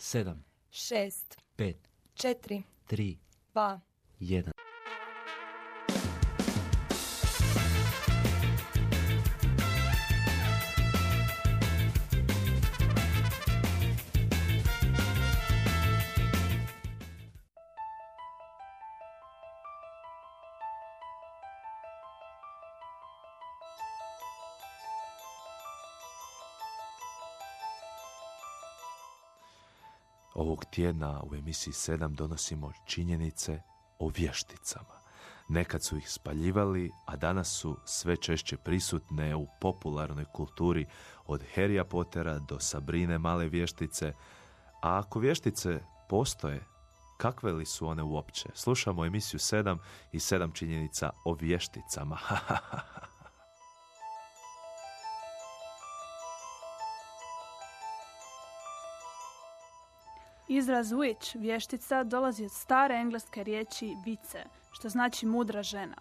sedam, šest, pet, četiri, tri, dva, jedan. Ovog tjedna u emisiji 7 donosimo činjenice o vješticama. Nekad su ih spaljivali, a danas su sve češće prisutne u popularnoj kulturi od Harrya Pottera do Sabrine male vještice. A ako vještice postoje, kakve li su one uopće? Slušamo emisiju 7 i 7 činjenica o vješticama. Izraz witch, vještica, dolazi od stare engleske riječi vice, što znači mudra žena.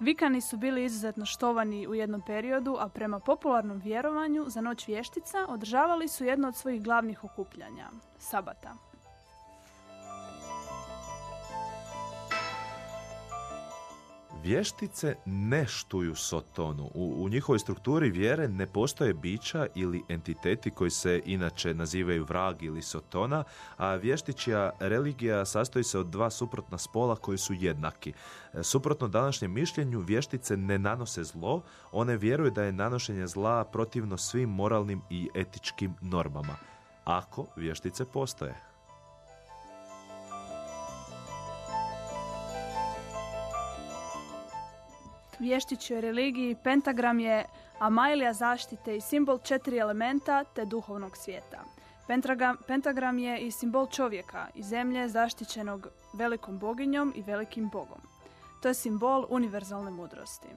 Vikani su bili izuzetno štovani u jednom periodu, a prema popularnom vjerovanju za noć vještica održavali su jedno od svojih glavnih okupljanja, sabata. Vještice ne štuju Sotonu. U, u njihovoj strukturi vjere ne postoje bića ili entiteti koji se inače nazivaju vrag ili Sotona, a vještićija religija sastoji se od dva suprotna spola koji su jednaki. E, Suprotno današnjem mišljenju, vještice ne nanose zlo, one vjeruju da je nanošenje zla protivno svim moralnim i etičkim normama. Ako vještice postoje. Vještićoj religiji pentagram je amajlija zaštite i simbol četiri elementa te duhovnog svijeta. Pentagram, pentagram je i simbol čovjeka i zemlje zaštićenog velikom boginjom i velikim bogom. To je simbol univerzalne mudrosti.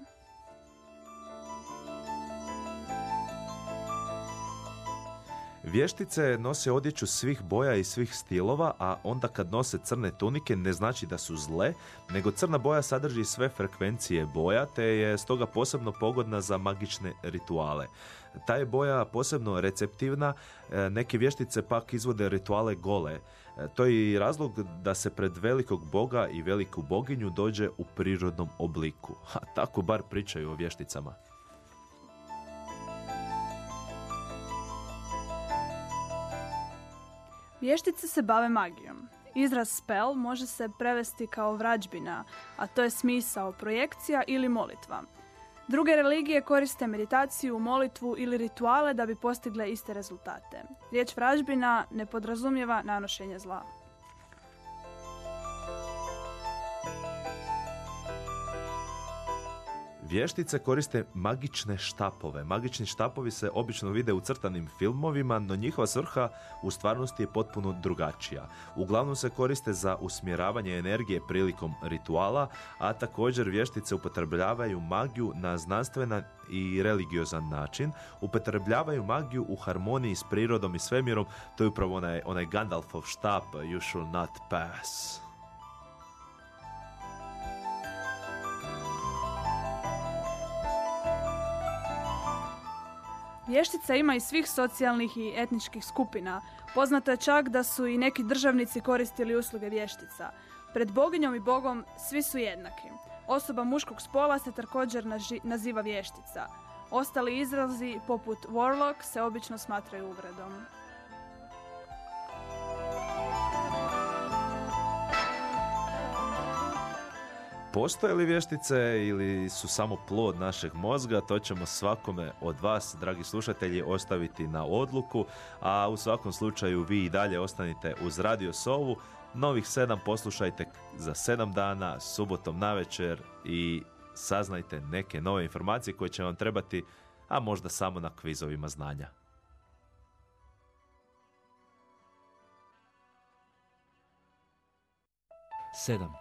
Vještice nose odjeću svih boja i svih stilova, a onda kad nose crne tunike ne znači da su zle, nego crna boja sadrži sve frekvencije boja, te je stoga posebno pogodna za magične rituale. Ta je boja posebno receptivna, e, neke vještice pak izvode rituale gole. E, To je i razlog da se pred velikog boga i veliku boginju dođe u prirodnom obliku. A tako bar pričaju o vješticama. Vještice se bave magijom. Izraz spell može se prevesti kao vrađbina, a to je smisao projekcija ili molitva. Druge religije koriste meditaciju, molitvu ili rituale da bi postigle iste rezultate. Riječ vražbina ne podrazumijeva nanošenje zla. Vještice koriste magične štapove. Magični štapovi se obično vide u crtanim filmovima, no njihova svrha u stvarnosti je potpuno drugačija. Uglavnom se koriste za usmjeravanje energije prilikom rituala, a također vještice upotrebljavaju magiju na znanstvenan i religiozan način. Upotrebljavaju magiju u harmoniji s prirodom i svemirom. To je upravo onaj, onaj Gandalfov štap You shall not pass. Vještica ima i svih socijalnih i etničkih skupina. Poznato je čak da su i neki državnici koristili usluge vještica. Pred boginjom i bogom svi su jednaki. Osoba muškog spola se također naziva vještica. Ostali izrazi poput warlock se obično smatraju uvredom. Postoje li vještice ili su samo plod našeg mozga, to ćemo svakome od vas, dragi slušatelji, ostaviti na odluku, a u svakom slučaju vi i dalje ostanite uz Radio Sovu. Novih sedam poslušajte za sedam dana, subotom navečer i saznajte neke nove informacije koje će vam trebati, a možda samo na kvizovima znanja. Sedam,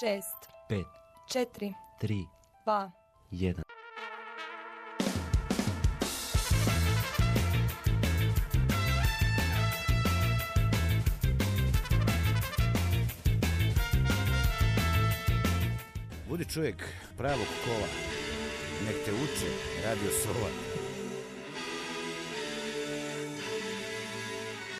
šest, pet, četiri, tri, dva, jedan. Budi čovjek pravog kola. Nek te uče Radio Sova.